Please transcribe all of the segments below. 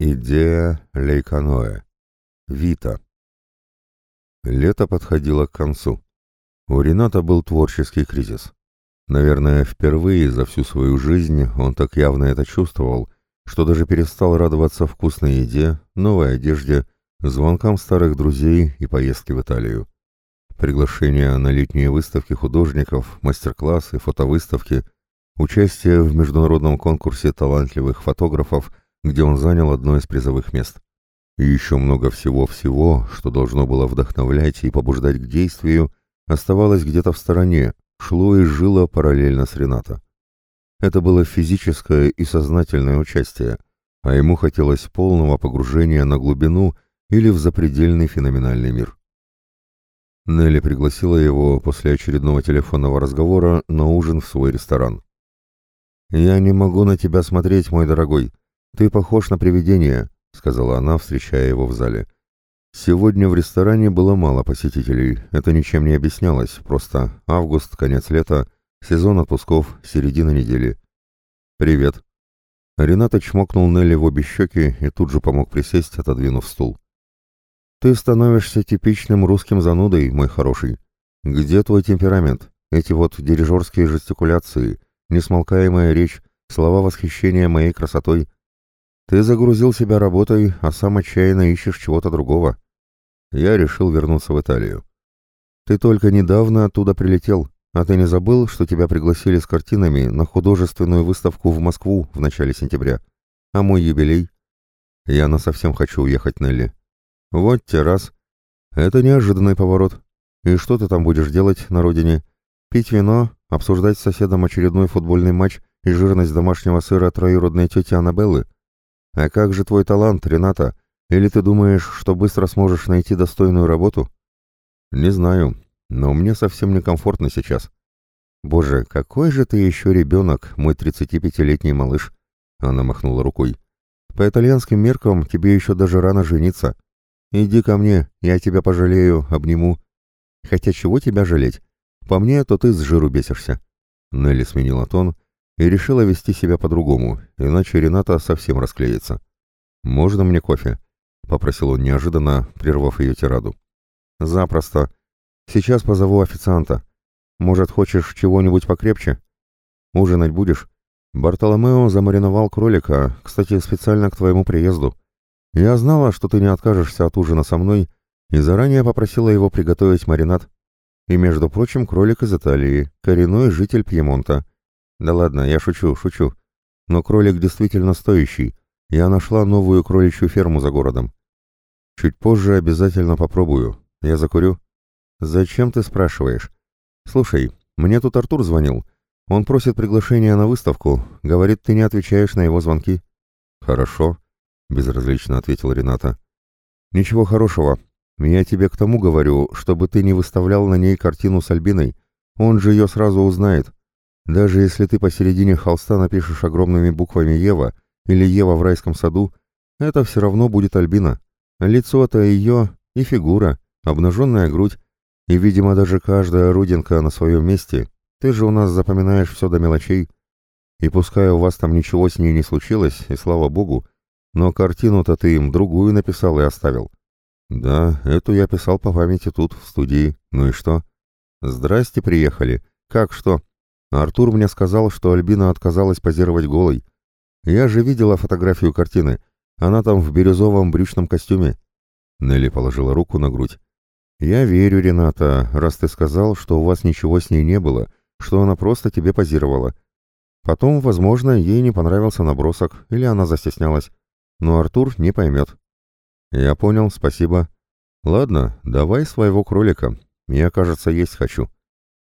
Идея Лейканоэ. Вита. Лето подходило к концу. У Рената был творческий кризис. Наверное, впервые за всю свою жизнь он так явно это чувствовал, что даже перестал радоваться вкусной еде, новой одежде, звонкам старых друзей и поездке в Италию. Приглашения на летние выставки художников, мастер-классы, фотовыставки, участие в международном конкурсе талантливых фотографов – где он занял одно из призовых мест. И еще много всего-всего, что должно было вдохновлять и побуждать к действию, оставалось где-то в стороне, шло и жило параллельно с Рената. Это было физическое и сознательное участие, а ему хотелось полного погружения на глубину или в запредельный феноменальный мир. Нелли пригласила его после очередного телефонного разговора на ужин в свой ресторан. «Я не могу на тебя смотреть, мой дорогой», «Ты похож на привидение», — сказала она, встречая его в зале. Сегодня в ресторане было мало посетителей, это ничем не объяснялось, просто август, конец лета, сезон отпусков, середина недели. «Привет». Рената чмокнул Нелли в обе щеки и тут же помог присесть, отодвинув стул. «Ты становишься типичным русским занудой, мой хороший. Где твой темперамент? Эти вот дирижерские жестикуляции, несмолкаемая речь, слова восхищения моей красотой. Ты загрузил себя работой, а сам отчаянно ищешь чего-то другого. Я решил вернуться в Италию. Ты только недавно оттуда прилетел, а ты не забыл, что тебя пригласили с картинами на художественную выставку в Москву в начале сентября? А мой юбилей? Я насовсем хочу уехать, Нелли. Вот те раз. Это неожиданный поворот. И что ты там будешь делать на родине? Пить вино, обсуждать с соседом очередной футбольный матч и жирность домашнего сыра троюродной тети Аннабеллы? «А как же твой талант, Рената? Или ты думаешь, что быстро сможешь найти достойную работу?» «Не знаю, но мне совсем некомфортно сейчас». «Боже, какой же ты еще ребенок, мой 35-летний малыш!» Она махнула рукой. «По итальянским меркам тебе еще даже рано жениться. Иди ко мне, я тебя пожалею, обниму. Хотя чего тебя жалеть? По мне, то ты с жиру бесишься». Нелли сменила тон и решила вести себя по-другому, иначе Рената совсем расклеится. «Можно мне кофе?» — попросил он неожиданно, прервав ее тираду. «Запросто. Сейчас позову официанта. Может, хочешь чего-нибудь покрепче? Ужинать будешь? Бартоломео замариновал кролика, кстати, специально к твоему приезду. Я знала, что ты не откажешься от ужина со мной, и заранее попросила его приготовить маринад. И, между прочим, кролик из Италии, коренной житель Пьемонта. Да ладно, я шучу, шучу. Но кролик действительно стоящий. Я нашла новую кроличью ферму за городом. Чуть позже обязательно попробую. Я закурю. Зачем ты спрашиваешь? Слушай, мне тут Артур звонил. Он просит приглашения на выставку. Говорит, ты не отвечаешь на его звонки. Хорошо, безразлично ответил Рената. Ничего хорошего. Я тебе к тому говорю, чтобы ты не выставлял на ней картину с Альбиной. Он же ее сразу узнает. Даже если ты посередине холста напишешь огромными буквами «Ева» или «Ева в райском саду», это все равно будет Альбина. Лицо-то ее и фигура, обнаженная грудь, и, видимо, даже каждая родинка на своем месте. Ты же у нас запоминаешь все до мелочей. И пускай у вас там ничего с ней не случилось, и слава богу, но картину-то ты им другую написал и оставил. Да, эту я писал по памяти тут, в студии. Ну и что? Здрасте, приехали. Как что? Артур мне сказал, что Альбина отказалась позировать голой. Я же видела фотографию картины. Она там в бирюзовом брючном костюме. Нелли положила руку на грудь. «Я верю, Рената, раз ты сказал, что у вас ничего с ней не было, что она просто тебе позировала. Потом, возможно, ей не понравился набросок, или она застеснялась. Но Артур не поймет». «Я понял, спасибо. Ладно, давай своего кролика. Я, кажется, есть хочу».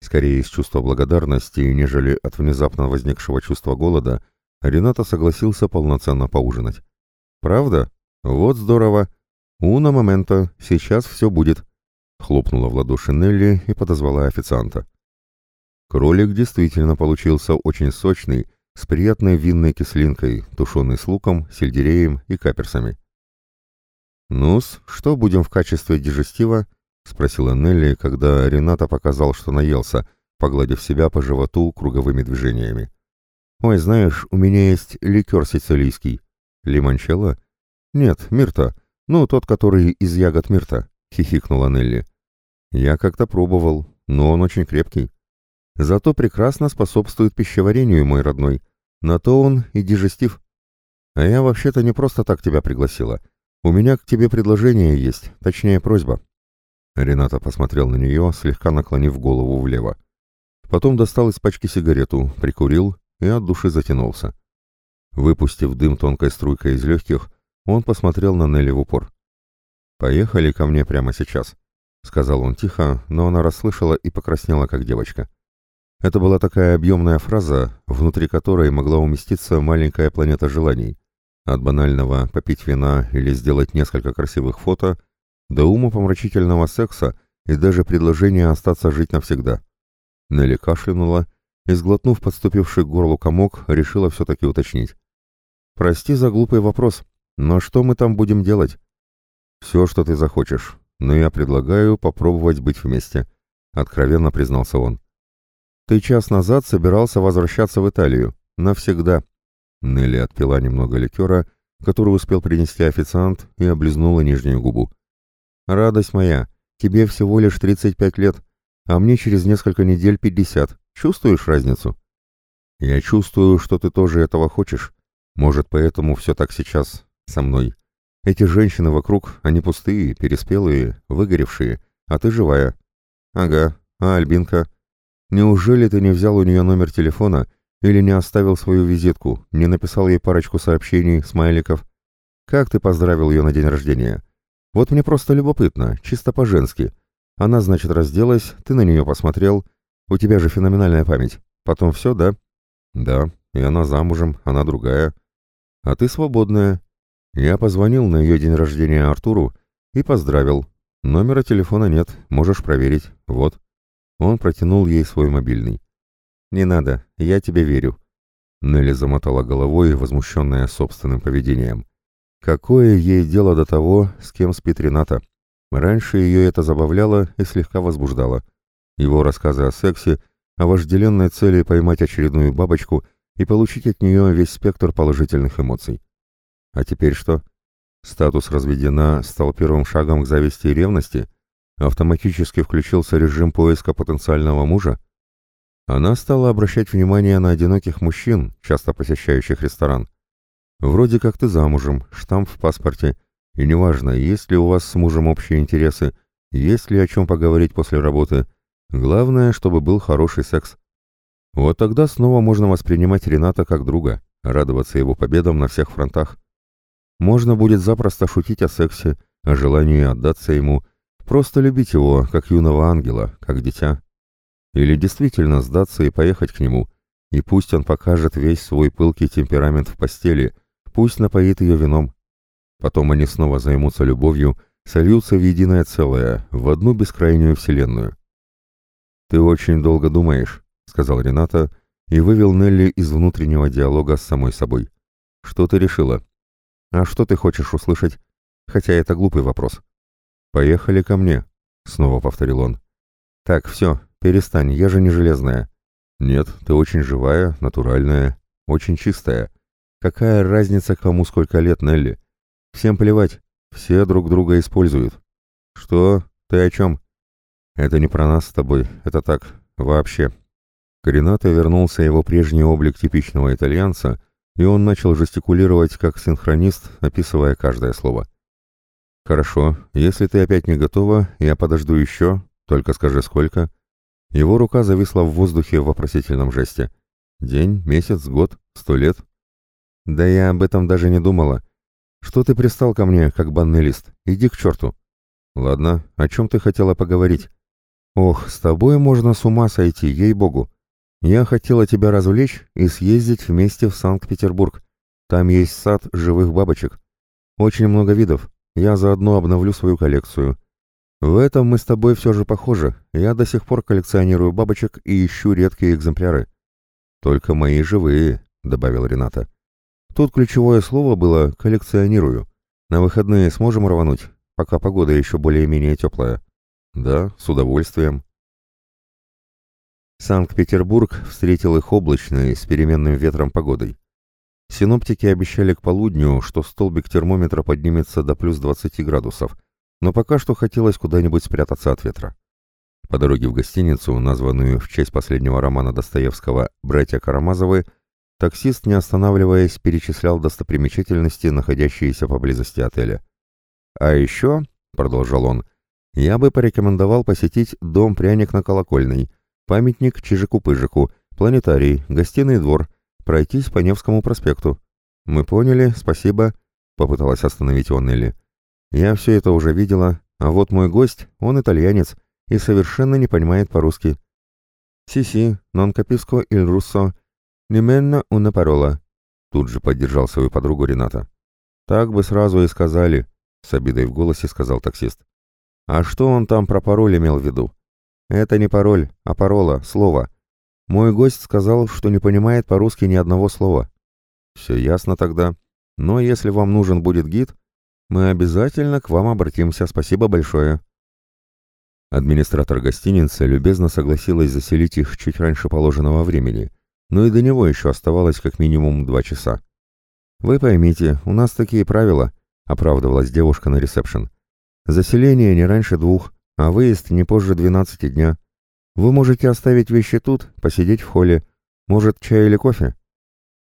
Скорее из чувства благодарности, нежели от внезапно возникшего чувства голода, Рената согласился полноценно поужинать. «Правда? Вот здорово! Уна момента, сейчас все будет!» Хлопнула в ладоши Нелли и подозвала официанта. Кролик действительно получился очень сочный, с приятной винной кислинкой, тушеный с луком, сельдереем и каперсами. «Ну-с, что будем в качестве дежестива?» — спросила Нелли, когда Рената показал, что наелся, погладив себя по животу круговыми движениями. «Ой, знаешь, у меня есть ликер сицилийский. Лимончелло? «Нет, Мирта. Ну, тот, который из ягод Мирта», — хихикнула Нелли. «Я как-то пробовал, но он очень крепкий. Зато прекрасно способствует пищеварению, мой родной. На то он и дижестив. А я вообще-то не просто так тебя пригласила. У меня к тебе предложение есть, точнее просьба». Рената посмотрел на нее, слегка наклонив голову влево. Потом достал из пачки сигарету, прикурил и от души затянулся. Выпустив дым тонкой струйкой из легких, он посмотрел на Нелли в упор. «Поехали ко мне прямо сейчас», — сказал он тихо, но она расслышала и покраснела, как девочка. Это была такая объемная фраза, внутри которой могла уместиться маленькая планета желаний. От банального попить вина или сделать несколько красивых фото до ума помрачительного секса и даже предложения остаться жить навсегда. Нелли кашлянула и, сглотнув подступивший к горлу комок, решила все-таки уточнить. «Прости за глупый вопрос, но что мы там будем делать?» «Все, что ты захочешь, но я предлагаю попробовать быть вместе», — откровенно признался он. «Ты час назад собирался возвращаться в Италию. Навсегда». Нелли отпила немного ликера, который успел принести официант, и облизнула нижнюю губу. «Радость моя, тебе всего лишь 35 лет, а мне через несколько недель 50. Чувствуешь разницу?» «Я чувствую, что ты тоже этого хочешь. Может, поэтому все так сейчас со мной. Эти женщины вокруг, они пустые, переспелые, выгоревшие, а ты живая». «Ага, а Альбинка?» «Неужели ты не взял у нее номер телефона или не оставил свою визитку, не написал ей парочку сообщений, смайликов? Как ты поздравил ее на день рождения? Вот мне просто любопытно, чисто по-женски. Она, значит, разделась, ты на нее посмотрел. У тебя же феноменальная память. Потом все, да? Да, и она замужем, она другая. А ты свободная. Я позвонил на ее день рождения Артуру и поздравил. Номера телефона нет, можешь проверить. Вот. Он протянул ей свой мобильный. «Не надо, я тебе верю». Нелли замотала головой, возмущенная собственным поведением. Какое ей дело до того, с кем спит Рената? Раньше ее это забавляло и слегка возбуждало. Его рассказы о сексе, о вожделенной цели поймать очередную бабочку и получить от нее весь спектр положительных эмоций. А теперь что? Статус разведена стал первым шагом к зависти и ревности? Автоматически включился режим поиска потенциального мужа? Она стала обращать внимание на одиноких мужчин, часто посещающих ресторан. Вроде как ты замужем, штамп в паспорте, и неважно, есть ли у вас с мужем общие интересы, есть ли о чем поговорить после работы, главное, чтобы был хороший секс. Вот тогда снова можно воспринимать Рената как друга, радоваться его победам на всех фронтах. Можно будет запросто шутить о сексе, о желании отдаться ему, просто любить его, как юного ангела, как дитя. Или действительно сдаться и поехать к нему, и пусть он покажет весь свой пылкий темперамент в постели, пусть напоит ее вином. Потом они снова займутся любовью, сольются в единое целое, в одну бескрайнюю вселенную. «Ты очень долго думаешь», — сказал Рената, и вывел Нелли из внутреннего диалога с самой собой. «Что ты решила?» «А что ты хочешь услышать?» «Хотя это глупый вопрос». «Поехали ко мне», — снова повторил он. «Так, все, «Перестань, я же не железная». «Нет, ты очень живая, натуральная, очень чистая. Какая разница, кому сколько лет, Нелли? Всем плевать, все друг друга используют». «Что? Ты о чем?» «Это не про нас с тобой, это так, вообще». К вернулся его прежний облик типичного итальянца, и он начал жестикулировать как синхронист, описывая каждое слово. «Хорошо, если ты опять не готова, я подожду еще, только скажи сколько». Его рука зависла в воздухе в вопросительном жесте. День, месяц, год, сто лет. Да я об этом даже не думала. Что ты пристал ко мне, как банный лист? Иди к черту. Ладно, о чем ты хотела поговорить? Ох, с тобой можно с ума сойти, ей-богу. Я хотела тебя развлечь и съездить вместе в Санкт-Петербург. Там есть сад живых бабочек. Очень много видов. Я заодно обновлю свою коллекцию. В этом мы с тобой все же похожи. Я до сих пор коллекционирую бабочек и ищу редкие экземпляры. Только мои живые, добавил Рената. Тут ключевое слово было «коллекционирую». На выходные сможем рвануть, пока погода еще более-менее теплая. Да, с удовольствием. Санкт-Петербург встретил их облачной, с переменным ветром погодой. Синоптики обещали к полудню, что столбик термометра поднимется до плюс 20 градусов, но пока что хотелось куда-нибудь спрятаться от ветра. По дороге в гостиницу, названную в честь последнего романа Достоевского «Братья Карамазовы», таксист, не останавливаясь, перечислял достопримечательности, находящиеся поблизости отеля. «А еще», — продолжал он, — «я бы порекомендовал посетить дом «Пряник на колокольной», памятник Чижику-Пыжику, планетарий, гостиный двор, пройтись по Невскому проспекту». «Мы поняли, спасибо», — попыталась остановить он Нелли. «Я все это уже видела, а вот мой гость, он итальянец, и совершенно не понимает по-русски. «Си-си, нон каписко иль руссо, неменно уна парола», тут же поддержал свою подругу Рената. «Так бы сразу и сказали», — с обидой в голосе сказал таксист. «А что он там про пароль имел в виду?» «Это не пароль, а парола, слово. Мой гость сказал, что не понимает по-русски ни одного слова». «Все ясно тогда. Но если вам нужен будет гид, мы обязательно к вам обратимся. Спасибо большое». Администратор гостиницы любезно согласилась заселить их чуть раньше положенного времени, но и до него еще оставалось как минимум два часа. «Вы поймите, у нас такие правила», — оправдывалась девушка на ресепшн. «Заселение не раньше двух, а выезд не позже двенадцати дня. Вы можете оставить вещи тут, посидеть в холле. Может, чай или кофе?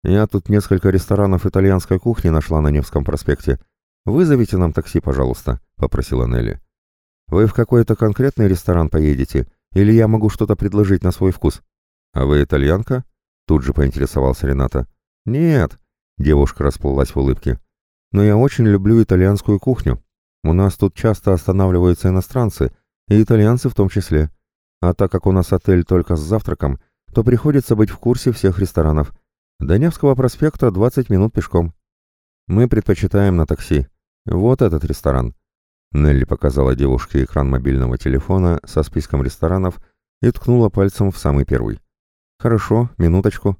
Я тут несколько ресторанов итальянской кухни нашла на Невском проспекте. Вызовите нам такси, пожалуйста», — попросила Нелли. Вы в какой-то конкретный ресторан поедете, или я могу что-то предложить на свой вкус? А вы итальянка? Тут же поинтересовался Рената. Нет, девушка расплылась в улыбке. Но я очень люблю итальянскую кухню. У нас тут часто останавливаются иностранцы, и итальянцы в том числе. А так как у нас отель только с завтраком, то приходится быть в курсе всех ресторанов. До Невского проспекта 20 минут пешком. Мы предпочитаем на такси. Вот этот ресторан. Нелли показала девушке экран мобильного телефона со списком ресторанов и ткнула пальцем в самый первый. «Хорошо, минуточку».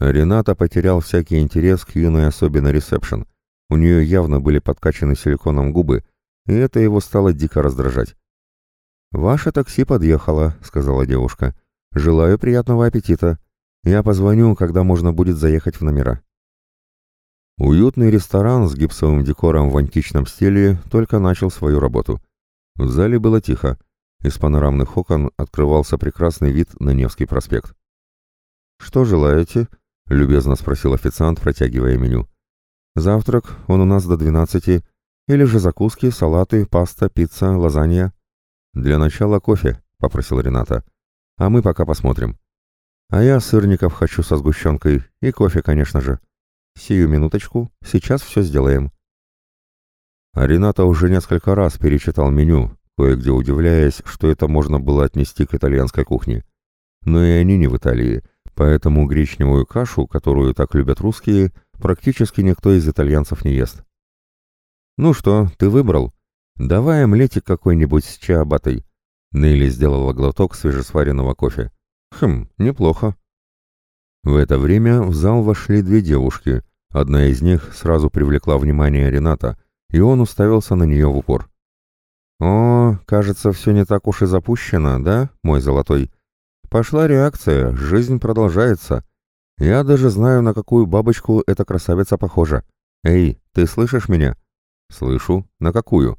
Рената потерял всякий интерес к юной особе на ресепшн. У нее явно были подкачаны силиконом губы, и это его стало дико раздражать. «Ваше такси подъехало», — сказала девушка. «Желаю приятного аппетита. Я позвоню, когда можно будет заехать в номера». Уютный ресторан с гипсовым декором в античном стиле только начал свою работу. В зале было тихо. Из панорамных окон открывался прекрасный вид на Невский проспект. «Что желаете?» — любезно спросил официант, протягивая меню. «Завтрак, он у нас до двенадцати. Или же закуски, салаты, паста, пицца, лазанья?» «Для начала кофе», — попросил Рената. «А мы пока посмотрим». «А я сырников хочу со сгущенкой и кофе, конечно же». «Сию минуточку, сейчас все сделаем». Рената уже несколько раз перечитал меню, кое-где удивляясь, что это можно было отнести к итальянской кухне. Но и они не в Италии, поэтому гречневую кашу, которую так любят русские, практически никто из итальянцев не ест. «Ну что, ты выбрал? Давай омлетик какой-нибудь с чиабатой». Нелли сделала глоток свежесваренного кофе. «Хм, неплохо». В это время в зал вошли две девушки, Одна из них сразу привлекла внимание Рената, и он уставился на нее в упор. «О, кажется, все не так уж и запущено, да, мой золотой? Пошла реакция, жизнь продолжается. Я даже знаю, на какую бабочку эта красавица похожа. Эй, ты слышишь меня?» «Слышу. На какую?»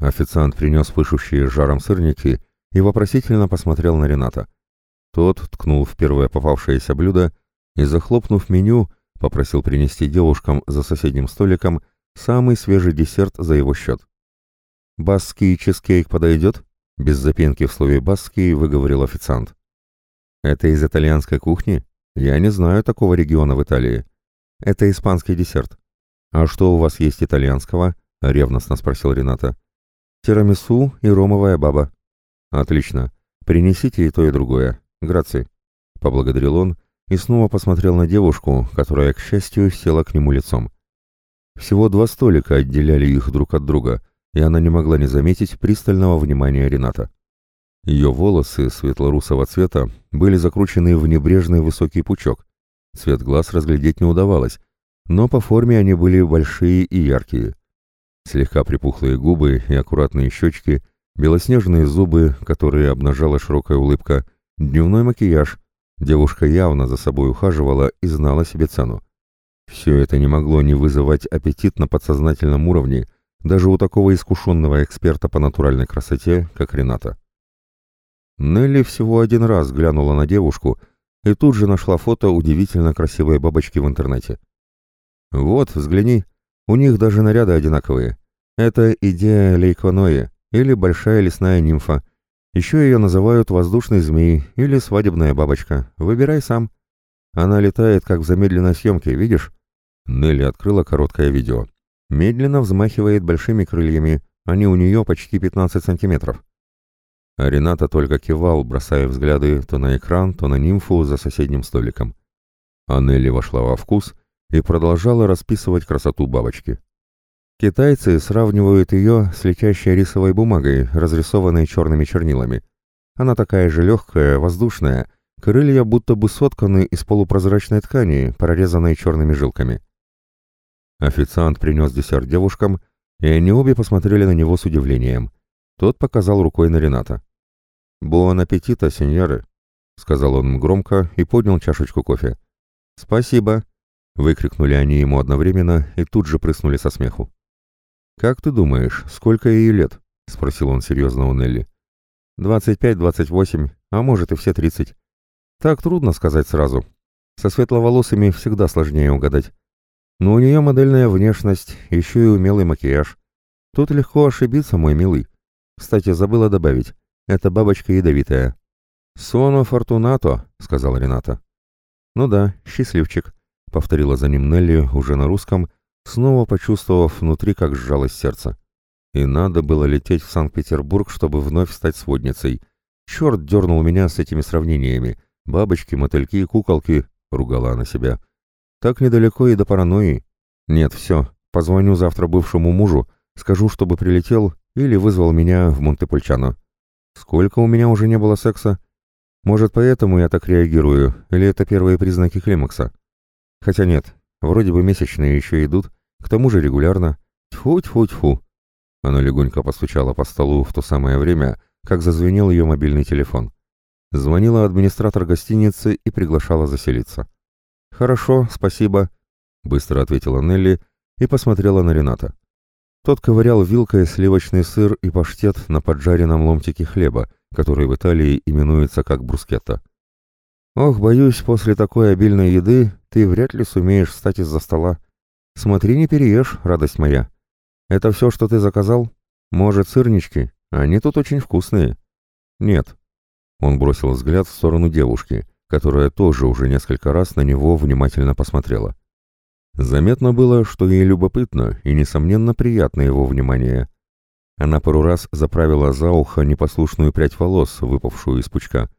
Официант принес пышущие жаром сырники и вопросительно посмотрел на Рената. Тот ткнул в первое попавшееся блюдо и, захлопнув меню, Попросил принести девушкам за соседним столиком самый свежий десерт за его счет. «Басский чизкейк подойдет?» Без запинки в слове «басский» выговорил официант. «Это из итальянской кухни? Я не знаю такого региона в Италии. Это испанский десерт. А что у вас есть итальянского?» — ревностно спросил Рената. «Тирамису и ромовая баба». «Отлично. Принесите и то, и другое. Граци», — поблагодарил он и снова посмотрел на девушку, которая, к счастью, села к нему лицом. Всего два столика отделяли их друг от друга, и она не могла не заметить пристального внимания Рената. Ее волосы светло-русого цвета были закручены в небрежный высокий пучок. Цвет глаз разглядеть не удавалось, но по форме они были большие и яркие. Слегка припухлые губы и аккуратные щечки, белоснежные зубы, которые обнажала широкая улыбка, дневной макияж, Девушка явно за собой ухаживала и знала себе цену. Все это не могло не вызывать аппетит на подсознательном уровне даже у такого искушенного эксперта по натуральной красоте, как Рената. Нелли всего один раз глянула на девушку и тут же нашла фото удивительно красивой бабочки в интернете. «Вот, взгляни, у них даже наряды одинаковые. Это идея лейконои, или большая лесная нимфа. Еще ее называют воздушный змей или свадебная бабочка. Выбирай сам. Она летает, как в замедленной съемке, видишь?» Нелли открыла короткое видео. Медленно взмахивает большими крыльями, они у нее почти 15 сантиметров. А Рената только кивал, бросая взгляды то на экран, то на нимфу за соседним столиком. А Нелли вошла во вкус и продолжала расписывать красоту бабочки. Китайцы сравнивают ее с летящей рисовой бумагой, разрисованной черными чернилами. Она такая же легкая, воздушная, крылья будто бы сотканы из полупрозрачной ткани, прорезанной черными жилками. Официант принес десерт девушкам, и они обе посмотрели на него с удивлением. Тот показал рукой на Рената. «Буон аппетита, сеньоры», — сказал он громко и поднял чашечку кофе. «Спасибо», — выкрикнули они ему одновременно и тут же прыснули со смеху. «Как ты думаешь, сколько ей лет?» — спросил он серьезно у Нелли. «Двадцать пять-двадцать восемь, а может и все тридцать. Так трудно сказать сразу. Со светловолосыми всегда сложнее угадать. Но у нее модельная внешность, еще и умелый макияж. Тут легко ошибиться, мой милый. Кстати, забыла добавить. Эта бабочка ядовитая. «Соно фортунато», — сказал Рената. «Ну да, счастливчик», — повторила за ним Нелли уже на русском, снова почувствовав внутри, как сжалось сердце. И надо было лететь в Санкт-Петербург, чтобы вновь стать сводницей. Черт дернул меня с этими сравнениями. Бабочки, мотыльки, куколки, — ругала она себя. Так недалеко и до паранойи. Нет, все, позвоню завтра бывшему мужу, скажу, чтобы прилетел или вызвал меня в Монтепульчано. Сколько у меня уже не было секса? Может, поэтому я так реагирую, или это первые признаки климакса? Хотя нет, вроде бы месячные еще идут, к тому же регулярно. Тьфу-тьфу-тьфу. Она легонько постучала по столу в то самое время, как зазвенел ее мобильный телефон. Звонила администратор гостиницы и приглашала заселиться. «Хорошо, спасибо», — быстро ответила Нелли и посмотрела на Рената. Тот ковырял вилкой сливочный сыр и паштет на поджаренном ломтике хлеба, который в Италии именуется как брускетта. «Ох, боюсь, после такой обильной еды ты вряд ли сумеешь встать из-за стола. Смотри, не переешь, радость моя. Это все, что ты заказал? Может, сырнички? Они тут очень вкусные». «Нет». Он бросил взгляд в сторону девушки, которая тоже уже несколько раз на него внимательно посмотрела. Заметно было, что ей любопытно и, несомненно, приятно его внимание. Она пару раз заправила за ухо непослушную прядь волос, выпавшую из пучка,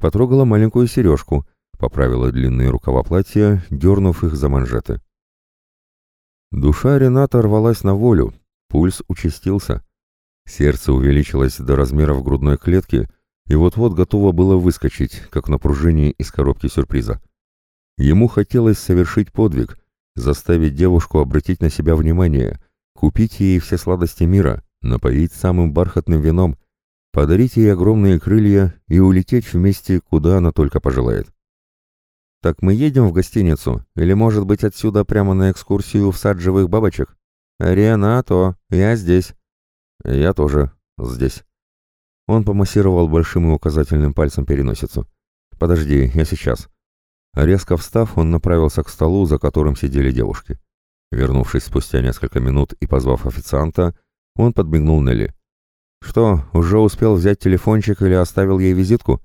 потрогала маленькую сережку, поправила длинные рукава платья, дернув их за манжеты. Душа Рената рвалась на волю, пульс участился. Сердце увеличилось до размеров грудной клетки и вот-вот готово было выскочить, как на пружине из коробки сюрприза. Ему хотелось совершить подвиг — заставить девушку обратить на себя внимание, купить ей все сладости мира, напоить самым бархатным вином, подарить ей огромные крылья и улететь вместе, куда она только пожелает. «Так мы едем в гостиницу? Или, может быть, отсюда прямо на экскурсию в сад живых бабочек?» «Ренато, я здесь». «Я тоже здесь». Он помассировал большим и указательным пальцем переносицу. «Подожди, я сейчас». Резко встав, он направился к столу, за которым сидели девушки. Вернувшись спустя несколько минут и позвав официанта, он подмигнул Нелли. «Что, уже успел взять телефончик или оставил ей визитку?»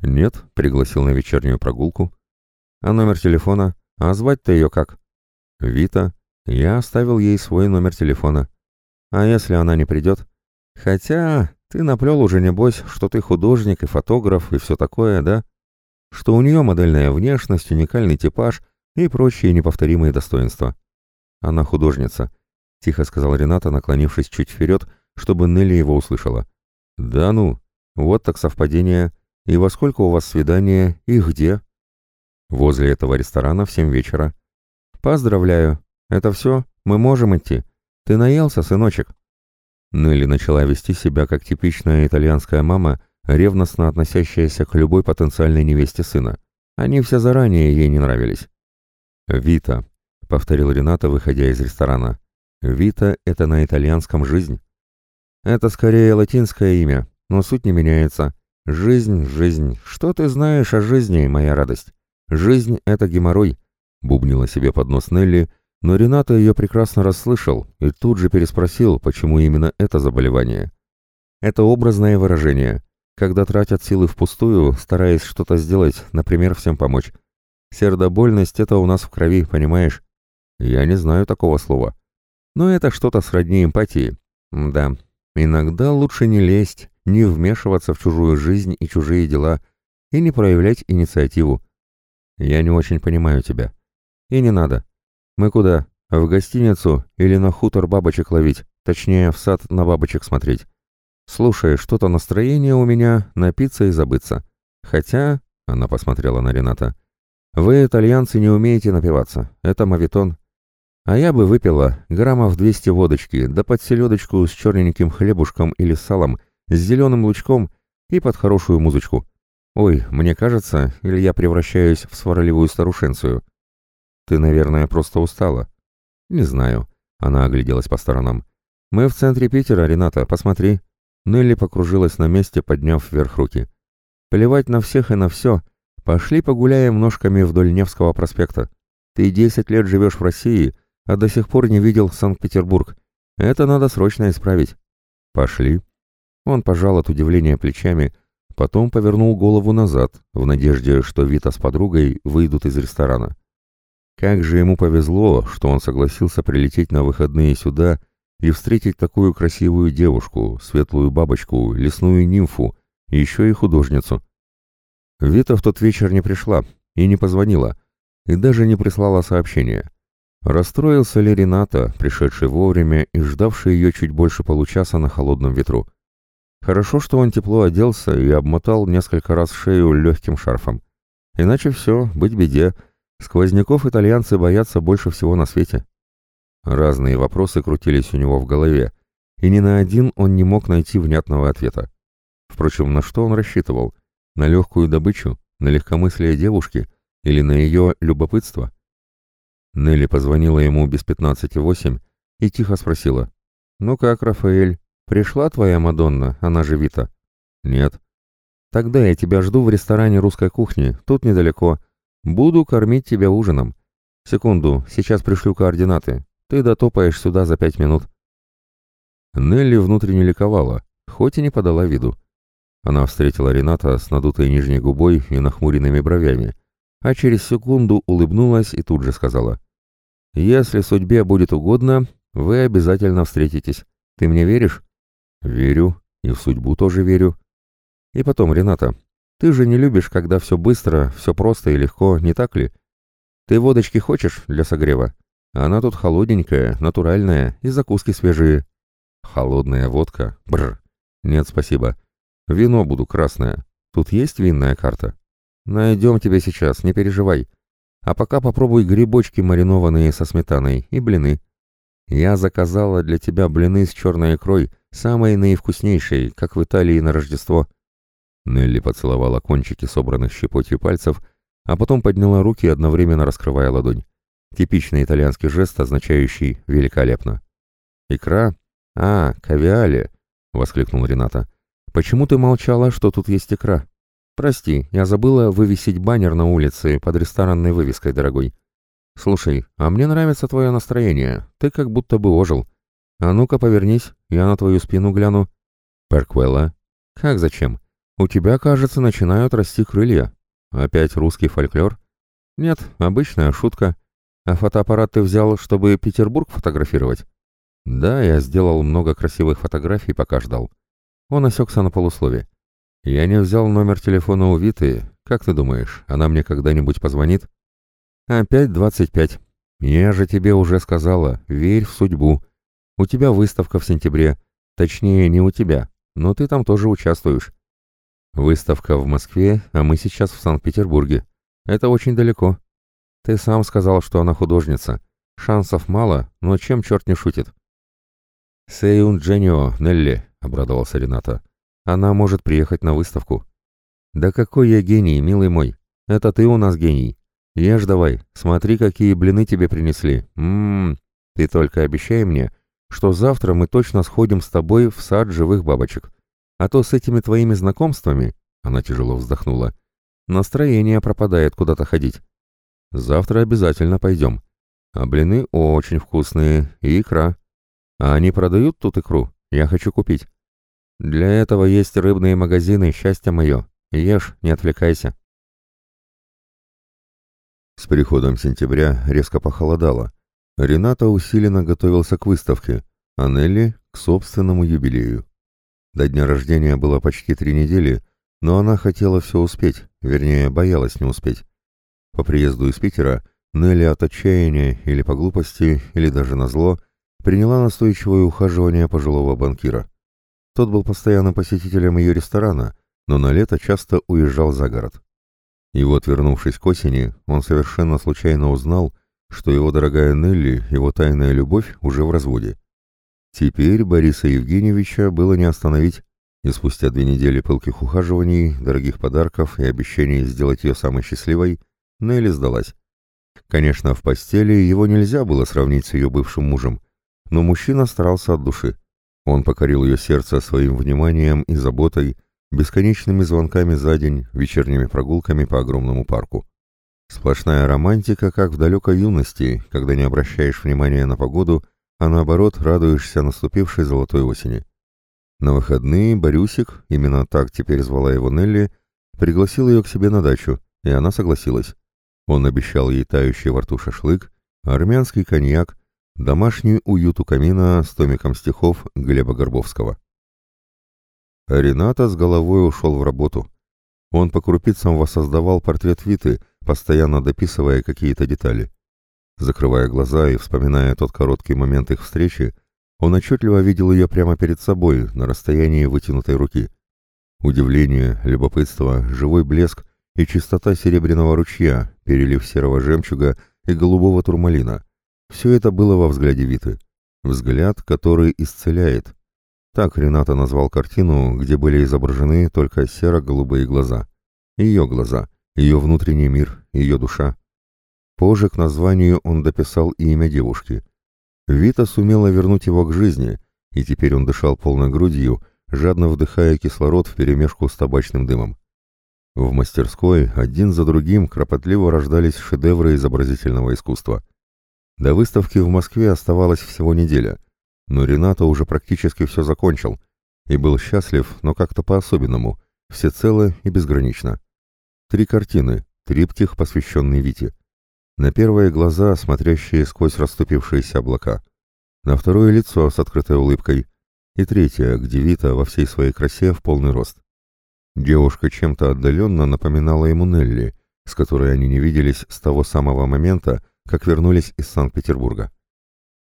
«Нет», — пригласил на вечернюю прогулку. «А номер телефона? А звать-то ее как?» «Вита. Я оставил ей свой номер телефона. А если она не придет?» «Хотя ты наплел уже, небось, что ты художник и фотограф и все такое, да?» что у нее модельная внешность, уникальный типаж и прочие неповторимые достоинства. Она художница, тихо сказал Рената, наклонившись чуть вперед, чтобы Нелли его услышала. Да ну, вот так совпадение. И во сколько у вас свидание, и где? Возле этого ресторана в семь вечера. Поздравляю. Это все? Мы можем идти. Ты наелся, сыночек? Нелли начала вести себя как типичная итальянская мама, ревностно относящаяся к любой потенциальной невесте сына. Они все заранее ей не нравились. «Вита», — повторил Рената, выходя из ресторана. «Вита — это на итальянском жизнь». «Это скорее латинское имя, но суть не меняется. Жизнь, жизнь. Что ты знаешь о жизни, моя радость? Жизнь — это геморрой», — бубнила себе под нос Нелли, но Рената ее прекрасно расслышал и тут же переспросил, почему именно это заболевание. Это образное выражение, когда тратят силы впустую, стараясь что-то сделать, например, всем помочь. Сердобольность — это у нас в крови, понимаешь? Я не знаю такого слова. Но это что-то сродни эмпатии. Да, иногда лучше не лезть, не вмешиваться в чужую жизнь и чужие дела, и не проявлять инициативу. Я не очень понимаю тебя. И не надо. Мы куда? В гостиницу или на хутор бабочек ловить? Точнее, в сад на бабочек смотреть. Слушай, что-то настроение у меня напиться и забыться. Хотя, она посмотрела на Рената, вы, итальянцы, не умеете напиваться. Это мавитон. А я бы выпила граммов 200 водочки, да под селедочку с черненьким хлебушком или салом, с зеленым лучком и под хорошую музычку. Ой, мне кажется, или я превращаюсь в сварливую старушенцию. Ты, наверное, просто устала. Не знаю. Она огляделась по сторонам. Мы в центре Питера, Рената, посмотри. Нелли покружилась на месте, подняв вверх руки. Плевать на всех и на все. Пошли погуляем ножками вдоль Невского проспекта. Ты десять лет живешь в России, а до сих пор не видел Санкт-Петербург. Это надо срочно исправить. Пошли. Он пожал от удивления плечами, потом повернул голову назад, в надежде, что Вита с подругой выйдут из ресторана. Как же ему повезло, что он согласился прилететь на выходные сюда и встретить такую красивую девушку, светлую бабочку, лесную нимфу, еще и художницу. Вита в тот вечер не пришла и не позвонила, и даже не прислала сообщения. Расстроился ли Рената, пришедший вовремя и ждавший ее чуть больше получаса на холодном ветру? Хорошо, что он тепло оделся и обмотал несколько раз шею легким шарфом. Иначе все, быть беде, Сквозняков итальянцы боятся больше всего на свете. Разные вопросы крутились у него в голове, и ни на один он не мог найти внятного ответа. Впрочем, на что он рассчитывал? На легкую добычу? На легкомыслие девушки? Или на ее любопытство? Нелли позвонила ему без пятнадцати восемь и тихо спросила. «Ну как, Рафаэль, пришла твоя Мадонна, она же Вита?» «Нет». «Тогда я тебя жду в ресторане русской кухни, тут недалеко, Буду кормить тебя ужином. Секунду, сейчас пришлю координаты. Ты дотопаешь сюда за пять минут. Нелли внутренне ликовала, хоть и не подала виду. Она встретила Рената с надутой нижней губой и нахмуренными бровями, а через секунду улыбнулась и тут же сказала. «Если судьбе будет угодно, вы обязательно встретитесь. Ты мне веришь?» «Верю, и в судьбу тоже верю. И потом, Рената, ты же не любишь, когда все быстро, все просто и легко, не так ли? Ты водочки хочешь для согрева? Она тут холодненькая, натуральная и закуски свежие. Холодная водка? Бррр. Нет, спасибо. Вино буду красное. Тут есть винная карта? Найдем тебя сейчас, не переживай. А пока попробуй грибочки маринованные со сметаной и блины. Я заказала для тебя блины с черной икрой, самые наивкуснейшие, как в Италии на Рождество. Нелли поцеловала кончики собранных щепотью пальцев, а потом подняла руки, одновременно раскрывая ладонь. Типичный итальянский жест, означающий «великолепно». «Икра? А, кавиале!» — воскликнул Рената. «Почему ты молчала, что тут есть икра?» «Прости, я забыла вывесить баннер на улице под ресторанной вывеской, дорогой. Слушай, а мне нравится твое настроение, ты как будто бы ожил. А ну-ка повернись, я на твою спину гляну». «Перквелла?» «Как зачем?» «У тебя, кажется, начинают расти крылья. Опять русский фольклор?» «Нет, обычная шутка. А фотоаппарат ты взял, чтобы Петербург фотографировать?» «Да, я сделал много красивых фотографий, пока ждал». Он осекся на полуслове. «Я не взял номер телефона у Виты. Как ты думаешь, она мне когда-нибудь позвонит?» «Опять двадцать пять. Я же тебе уже сказала, верь в судьбу. У тебя выставка в сентябре. Точнее, не у тебя, но ты там тоже участвуешь. Выставка в Москве, а мы сейчас в Санкт-Петербурге. Это очень далеко. Ты сам сказал, что она художница. Шансов мало, но чем черт не шутит? «Сей дженио, Нелли», — обрадовался Рената. «Она может приехать на выставку». «Да какой я гений, милый мой! это ты у нас гений. Ешь давай, смотри, какие блины тебе принесли. Ммм, ты только обещай мне, что завтра мы точно сходим с тобой в сад живых бабочек. А то с этими твоими знакомствами, она тяжело вздохнула, настроение пропадает куда-то ходить. Завтра обязательно пойдем. А блины очень вкусные, и икра. А они продают тут икру? Я хочу купить. Для этого есть рыбные магазины, счастье мое. Ешь, не отвлекайся. С приходом сентября резко похолодало. Рената усиленно готовился к выставке, а Нелли — к собственному юбилею. До дня рождения было почти три недели, но она хотела все успеть, вернее, боялась не успеть. По приезду из Питера Нелли от отчаяния или по глупости, или даже назло, приняла настойчивое ухаживание пожилого банкира. Тот был постоянным посетителем ее ресторана, но на лето часто уезжал за город. И вот, вернувшись к осени, он совершенно случайно узнал, что его дорогая Нелли, его тайная любовь, уже в разводе. Теперь Бориса Евгеньевича было не остановить, и спустя две недели пылких ухаживаний, дорогих подарков и обещаний сделать ее самой счастливой, Нелли сдалась. Конечно, в постели его нельзя было сравнить с ее бывшим мужем, но мужчина старался от души. Он покорил ее сердце своим вниманием и заботой, бесконечными звонками за день, вечерними прогулками по огромному парку. Сплошная романтика, как в далекой юности, когда не обращаешь внимания на погоду, а наоборот радуешься наступившей золотой осени. На выходные Борюсик, именно так теперь звала его Нелли, пригласил ее к себе на дачу, и она согласилась. Он обещал ей тающий во рту шашлык, армянский коньяк, домашний уют у камина с томиком стихов Глеба Горбовского. Рената с головой ушел в работу. Он по крупицам воссоздавал портрет Виты, постоянно дописывая какие-то детали. Закрывая глаза и вспоминая тот короткий момент их встречи, он отчетливо видел ее прямо перед собой, на расстоянии вытянутой руки. Удивление, любопытство, живой блеск и чистота серебряного ручья, перелив серого жемчуга и голубого турмалина. Все это было во взгляде Виты. Взгляд, который исцеляет, так Рената назвал картину, где были изображены только серо-голубые глаза. Ее глаза, ее внутренний мир, ее душа. Позже к названию он дописал и имя девушки. Вита сумела вернуть его к жизни, и теперь он дышал полной грудью, жадно вдыхая кислород вперемешку с табачным дымом. В мастерской один за другим кропотливо рождались шедевры изобразительного искусства. До выставки в Москве оставалась всего неделя — но Рената уже практически все закончил и был счастлив, но как-то по-особенному, всецело и безгранично. Три картины, триптих, посвященный Вите. На первые глаза, смотрящие сквозь расступившиеся облака. На второе лицо с открытой улыбкой. И третье, где Вита во всей своей красе в полный рост. Девушка чем-то отдаленно напоминала ему Нелли, с которой они не виделись с того самого момента, как вернулись из Санкт-Петербурга.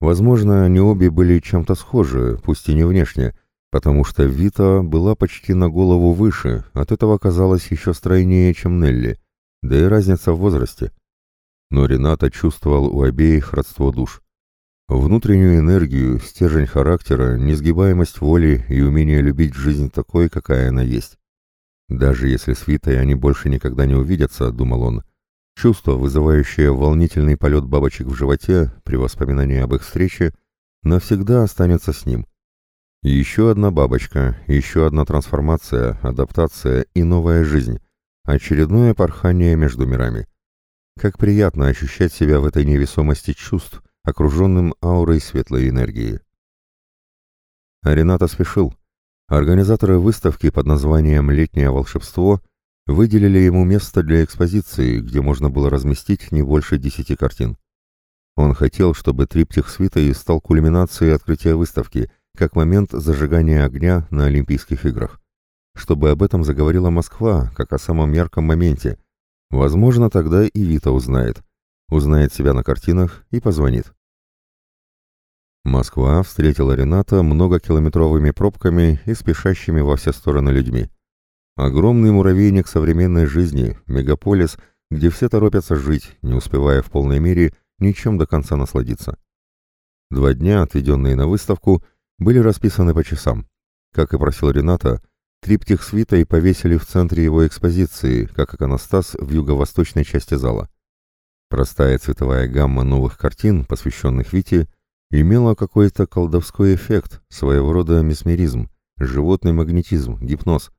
Возможно, они обе были чем-то схожи, пусть и не внешне, потому что Вита была почти на голову выше, от этого казалось еще стройнее, чем Нелли, да и разница в возрасте. Но Рената чувствовал у обеих родство душ. Внутреннюю энергию, стержень характера, несгибаемость воли и умение любить жизнь такой, какая она есть. Даже если с Витой они больше никогда не увидятся, думал он, — Чувство, вызывающее волнительный полет бабочек в животе при воспоминании об их встрече, навсегда останется с ним. еще одна бабочка, еще одна трансформация, адаптация и новая жизнь, очередное порхание между мирами. Как приятно ощущать себя в этой невесомости чувств, окруженным аурой светлой энергии. А Рената спешил. Организаторы выставки под названием «Летнее волшебство» выделили ему место для экспозиции, где можно было разместить не больше десяти картин. Он хотел, чтобы триптих свитой стал кульминацией открытия выставки, как момент зажигания огня на Олимпийских играх. Чтобы об этом заговорила Москва, как о самом ярком моменте. Возможно, тогда и Вита узнает. Узнает себя на картинах и позвонит. Москва встретила Рената многокилометровыми пробками и спешащими во все стороны людьми. Огромный муравейник современной жизни, мегаполис, где все торопятся жить, не успевая в полной мере ничем до конца насладиться. Два дня, отведенные на выставку, были расписаны по часам. Как и просил Рената, Триптих с Витой повесили в центре его экспозиции, как иконостас в юго-восточной части зала. Простая цветовая гамма новых картин, посвященных Вите, имела какой-то колдовской эффект, своего рода месмеризм, животный магнетизм, гипноз.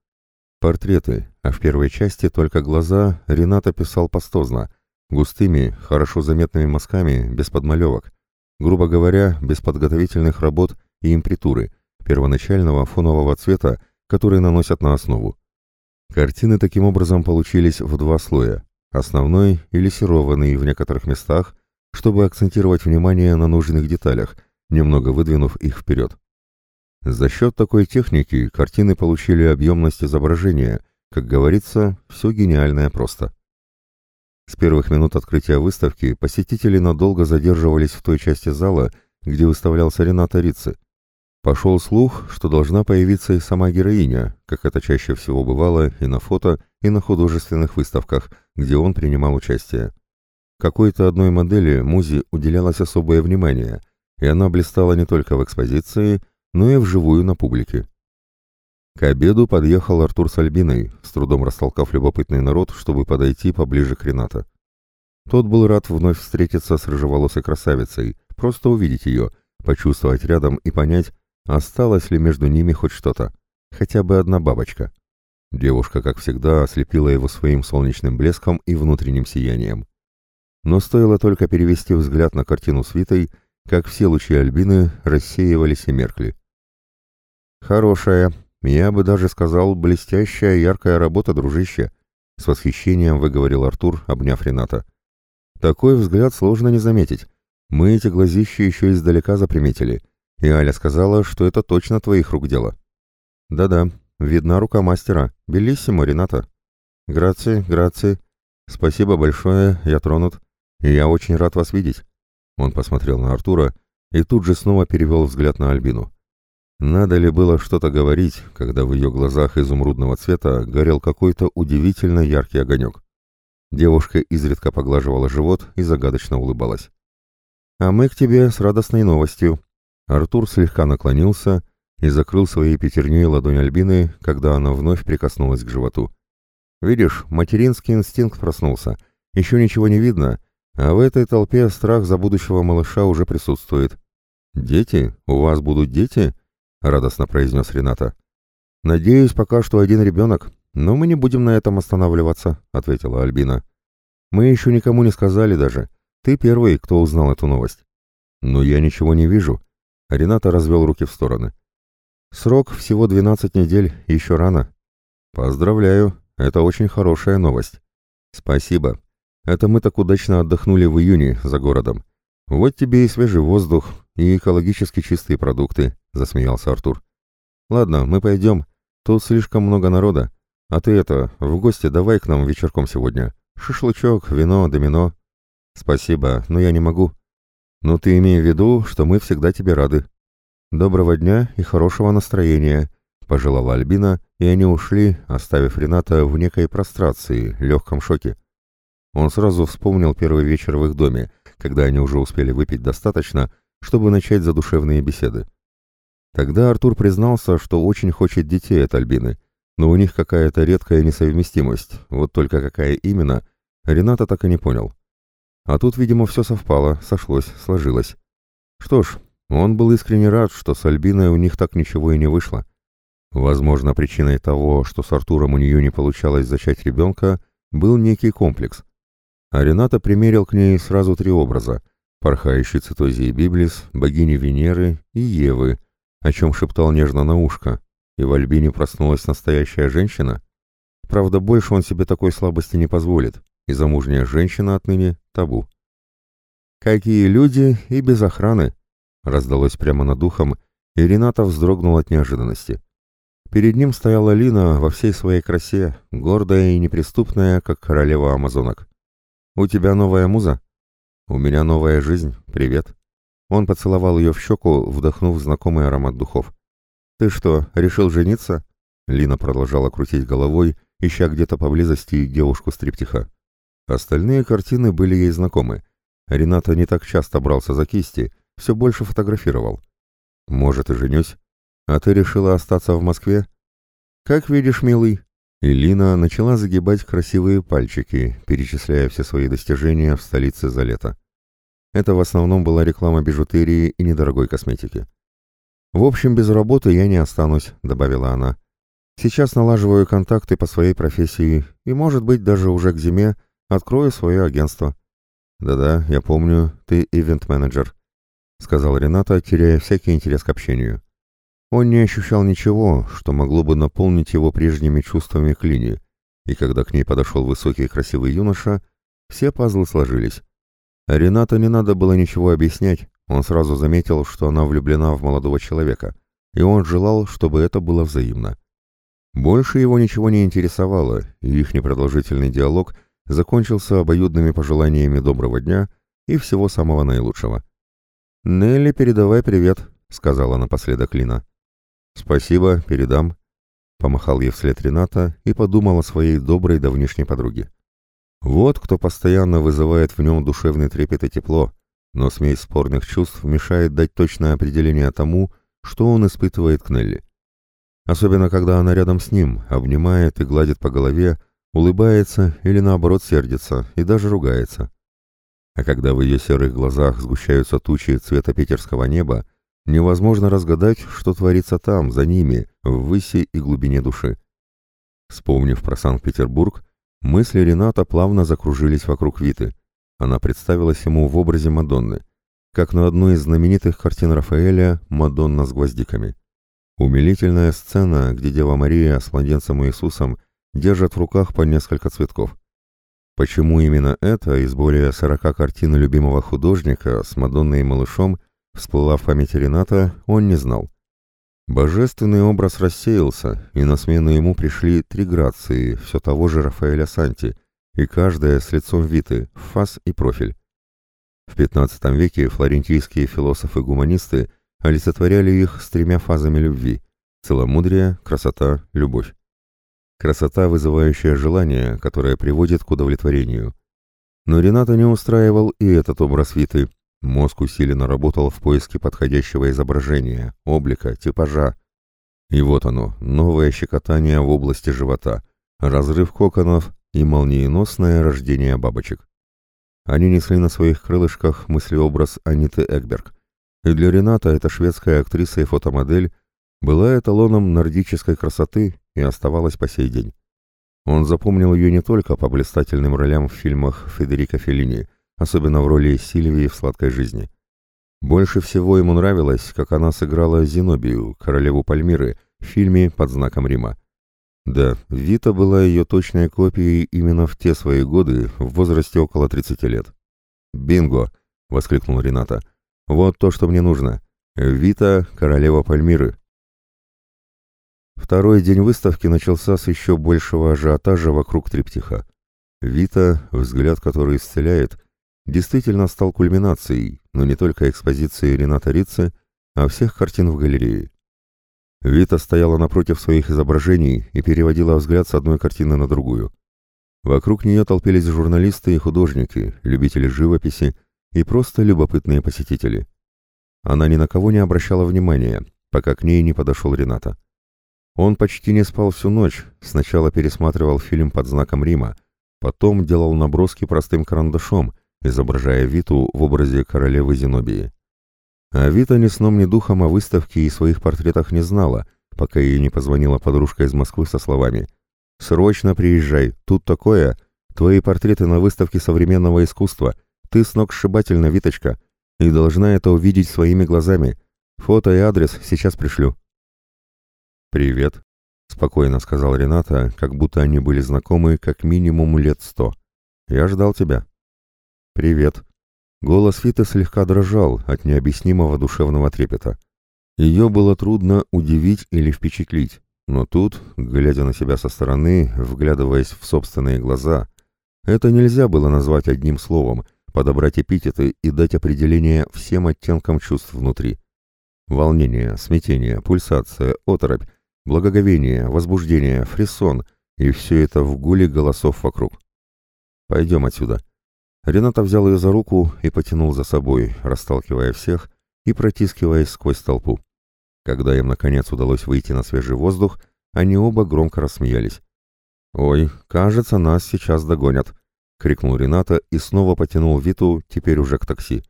Портреты, а в первой части только глаза Рената писал пастозно, густыми, хорошо заметными мазками, без подмалевок, грубо говоря, без подготовительных работ и импритуры, первоначального фонового цвета, который наносят на основу. Картины таким образом получились в два слоя, основной и лессированный в некоторых местах, чтобы акцентировать внимание на нужных деталях, немного выдвинув их вперед. За счет такой техники картины получили объемность изображения, как говорится, все гениальное просто. С первых минут открытия выставки посетители надолго задерживались в той части зала, где выставлялся Рената Рицци. Пошел слух, что должна появиться и сама героиня, как это чаще всего бывало и на фото, и на художественных выставках, где он принимал участие. Какой-то одной модели Музе уделялось особое внимание, и она блистала не только в экспозиции, но и вживую на публике. К обеду подъехал Артур с Альбиной, с трудом растолкав любопытный народ, чтобы подойти поближе к Рената. Тот был рад вновь встретиться с рыжеволосой красавицей, просто увидеть ее, почувствовать рядом и понять, осталось ли между ними хоть что-то, хотя бы одна бабочка. Девушка, как всегда, ослепила его своим солнечным блеском и внутренним сиянием. Но стоило только перевести взгляд на картину с как все лучи Альбины рассеивались и меркли. «Хорошая, я бы даже сказал, блестящая яркая работа, дружище», — с восхищением выговорил Артур, обняв Рената. «Такой взгляд сложно не заметить. Мы эти глазища еще издалека заприметили, и Аля сказала, что это точно твоих рук дело». «Да-да, видна рука мастера. Белиссимо, Рената». «Граци, граци. Спасибо большое, я тронут. И я очень рад вас видеть». Он посмотрел на Артура и тут же снова перевел взгляд на Альбину. Надо ли было что-то говорить, когда в ее глазах изумрудного цвета горел какой-то удивительно яркий огонек? Девушка изредка поглаживала живот и загадочно улыбалась. «А мы к тебе с радостной новостью». Артур слегка наклонился и закрыл своей пятерней ладонь Альбины, когда она вновь прикоснулась к животу. «Видишь, материнский инстинкт проснулся. Еще ничего не видно, а в этой толпе страх за будущего малыша уже присутствует. «Дети? У вас будут дети?» — радостно произнес Рената. «Надеюсь, пока что один ребенок, но мы не будем на этом останавливаться», — ответила Альбина. «Мы еще никому не сказали даже. Ты первый, кто узнал эту новость». «Но я ничего не вижу». Рената развел руки в стороны. «Срок всего 12 недель, еще рано». «Поздравляю, это очень хорошая новость». «Спасибо. Это мы так удачно отдохнули в июне за городом. Вот тебе и свежий воздух, и экологически чистые продукты», — засмеялся Артур. «Ладно, мы пойдем. Тут слишком много народа. А ты это, в гости давай к нам вечерком сегодня. Шашлычок, вино, домино». «Спасибо, но я не могу». «Но ты имей в виду, что мы всегда тебе рады». «Доброго дня и хорошего настроения», — пожелала Альбина, и они ушли, оставив Рената в некой прострации, легком шоке. Он сразу вспомнил первый вечер в их доме, когда они уже успели выпить достаточно, чтобы начать задушевные беседы. Тогда Артур признался, что очень хочет детей от Альбины, но у них какая-то редкая несовместимость, вот только какая именно, Рената так и не понял. А тут, видимо, все совпало, сошлось, сложилось. Что ж, он был искренне рад, что с Альбиной у них так ничего и не вышло. Возможно, причиной того, что с Артуром у нее не получалось зачать ребенка, был некий комплекс. А Рената примерил к ней сразу три образа – порхающей цитозии Библис, богини Венеры и Евы, о чем шептал нежно на ушко, и в Альбине проснулась настоящая женщина. Правда, больше он себе такой слабости не позволит, и замужняя женщина отныне табу. «Какие люди и без охраны!» — раздалось прямо над ухом, и Рената вздрогнул от неожиданности. Перед ним стояла Лина во всей своей красе, гордая и неприступная, как королева амазонок. «У тебя новая муза?» «У меня новая жизнь. Привет». Он поцеловал ее в щеку, вдохнув знакомый аромат духов. «Ты что, решил жениться?» Лина продолжала крутить головой, ища где-то поблизости девушку-стриптиха. Остальные картины были ей знакомы. Рената не так часто брался за кисти, все больше фотографировал. «Может, и женюсь. А ты решила остаться в Москве?» «Как видишь, милый». И Лина начала загибать красивые пальчики, перечисляя все свои достижения в столице за лето. Это в основном была реклама бижутерии и недорогой косметики. «В общем, без работы я не останусь», — добавила она. «Сейчас налаживаю контакты по своей профессии и, может быть, даже уже к зиме открою свое агентство». «Да-да, я помню, ты ивент-менеджер», — сказал Рената, теряя всякий интерес к общению. Он не ощущал ничего, что могло бы наполнить его прежними чувствами к Лине, и когда к ней подошел высокий и красивый юноша, все пазлы сложились. Рената не надо было ничего объяснять, он сразу заметил, что она влюблена в молодого человека, и он желал, чтобы это было взаимно. Больше его ничего не интересовало, и их непродолжительный диалог закончился обоюдными пожеланиями доброго дня и всего самого наилучшего. «Нелли, передавай привет», — сказала напоследок Лина. «Спасибо, передам», — помахал ей вслед Рената и подумал о своей доброй давнишней подруге. Вот кто постоянно вызывает в нем душевный трепет и тепло, но смесь спорных чувств мешает дать точное определение тому, что он испытывает к Нелли. Особенно, когда она рядом с ним, обнимает и гладит по голове, улыбается или наоборот сердится и даже ругается. А когда в ее серых глазах сгущаются тучи цвета питерского неба, невозможно разгадать, что творится там, за ними, в выси и глубине души. Вспомнив про Санкт-Петербург, мысли Рената плавно закружились вокруг Виты. Она представилась ему в образе Мадонны, как на одной из знаменитых картин Рафаэля «Мадонна с гвоздиками». Умилительная сцена, где Дева Мария с младенцем Иисусом держат в руках по несколько цветков. Почему именно это из более сорока картин любимого художника с Мадонной и малышом всплыла в памяти Рената, он не знал. Божественный образ рассеялся, и на смену ему пришли три грации все того же Рафаэля Санти, и каждая с лицом Виты, фас и профиль. В XV веке флорентийские философы-гуманисты олицетворяли их с тремя фазами любви – целомудрие, красота, любовь. Красота, вызывающая желание, которое приводит к удовлетворению. Но Рената не устраивал и этот образ Виты. Мозг усиленно работал в поиске подходящего изображения, облика, типажа. И вот оно, новое щекотание в области живота, разрыв коконов и молниеносное рождение бабочек. Они несли на своих крылышках мыслеобраз Аниты Экберг. И для Рената эта шведская актриса и фотомодель была эталоном нордической красоты и оставалась по сей день. Он запомнил ее не только по блистательным ролям в фильмах Федерико Феллини, особенно в роли Сильвии в «Сладкой жизни». Больше всего ему нравилось, как она сыграла Зенобию, королеву Пальмиры, в фильме «Под знаком Рима». Да, Вита была ее точной копией именно в те свои годы, в возрасте около 30 лет. «Бинго!» — воскликнул Рената. «Вот то, что мне нужно. Вита — королева Пальмиры, Второй день выставки начался с еще большего ажиотажа вокруг триптиха. Вита, взгляд который исцеляет, действительно стал кульминацией, но не только экспозиции Рената Рицы, а всех картин в галерее. Вита стояла напротив своих изображений и переводила взгляд с одной картины на другую. Вокруг нее толпились журналисты и художники, любители живописи и просто любопытные посетители. Она ни на кого не обращала внимания, пока к ней не подошел Рената. Он почти не спал всю ночь, сначала пересматривал фильм под знаком Рима, потом делал наброски простым карандашом, изображая Виту в образе королевы Зенобии. А Вита ни сном ни духом о выставке и своих портретах не знала, пока ей не позвонила подружка из Москвы со словами «Срочно приезжай, тут такое, твои портреты на выставке современного искусства, ты сногсшибательна, Виточка, и должна это увидеть своими глазами. Фото и адрес сейчас пришлю». «Привет», — спокойно сказал Рената, как будто они были знакомы как минимум лет сто. «Я ждал тебя». «Привет». Голос Фиты слегка дрожал от необъяснимого душевного трепета. Ее было трудно удивить или впечатлить, но тут, глядя на себя со стороны, вглядываясь в собственные глаза, это нельзя было назвать одним словом, подобрать эпитеты и дать определение всем оттенкам чувств внутри. Волнение, смятение, пульсация, оторопь благоговение, возбуждение, фрисон, и все это в гуле голосов вокруг. «Пойдем отсюда». Рената взял ее за руку и потянул за собой, расталкивая всех и протискиваясь сквозь толпу. Когда им, наконец, удалось выйти на свежий воздух, они оба громко рассмеялись. «Ой, кажется, нас сейчас догонят», — крикнул Рената и снова потянул Виту, теперь уже к такси.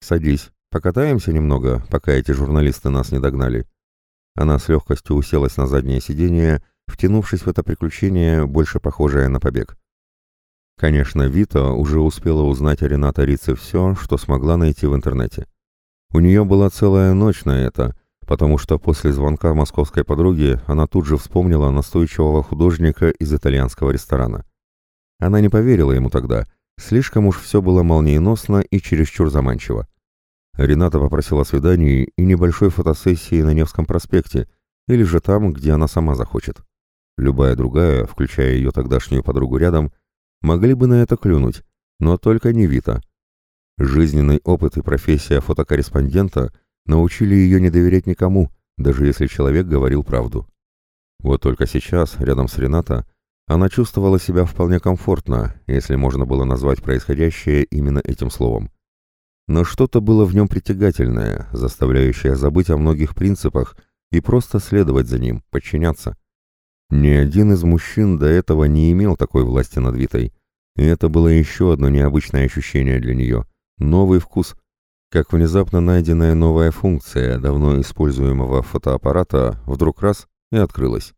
«Садись, покатаемся немного, пока эти журналисты нас не догнали». Она с легкостью уселась на заднее сиденье, втянувшись в это приключение, больше похожее на побег. Конечно, Вита уже успела узнать о Рената Рице все, что смогла найти в интернете. У нее была целая ночь на это, потому что после звонка московской подруги она тут же вспомнила настойчивого художника из итальянского ресторана. Она не поверила ему тогда, слишком уж все было молниеносно и чересчур заманчиво. Рената попросила свиданий и небольшой фотосессии на Невском проспекте, или же там, где она сама захочет. Любая другая, включая ее тогдашнюю подругу рядом, могли бы на это клюнуть, но только не Вита. Жизненный опыт и профессия фотокорреспондента научили ее не доверять никому, даже если человек говорил правду. Вот только сейчас, рядом с Рената, она чувствовала себя вполне комфортно, если можно было назвать происходящее именно этим словом. Но что-то было в нем притягательное, заставляющее забыть о многих принципах и просто следовать за ним, подчиняться. Ни один из мужчин до этого не имел такой власти над Витой, и это было еще одно необычное ощущение для нее, новый вкус, как внезапно найденная новая функция давно используемого фотоаппарата вдруг раз и открылась.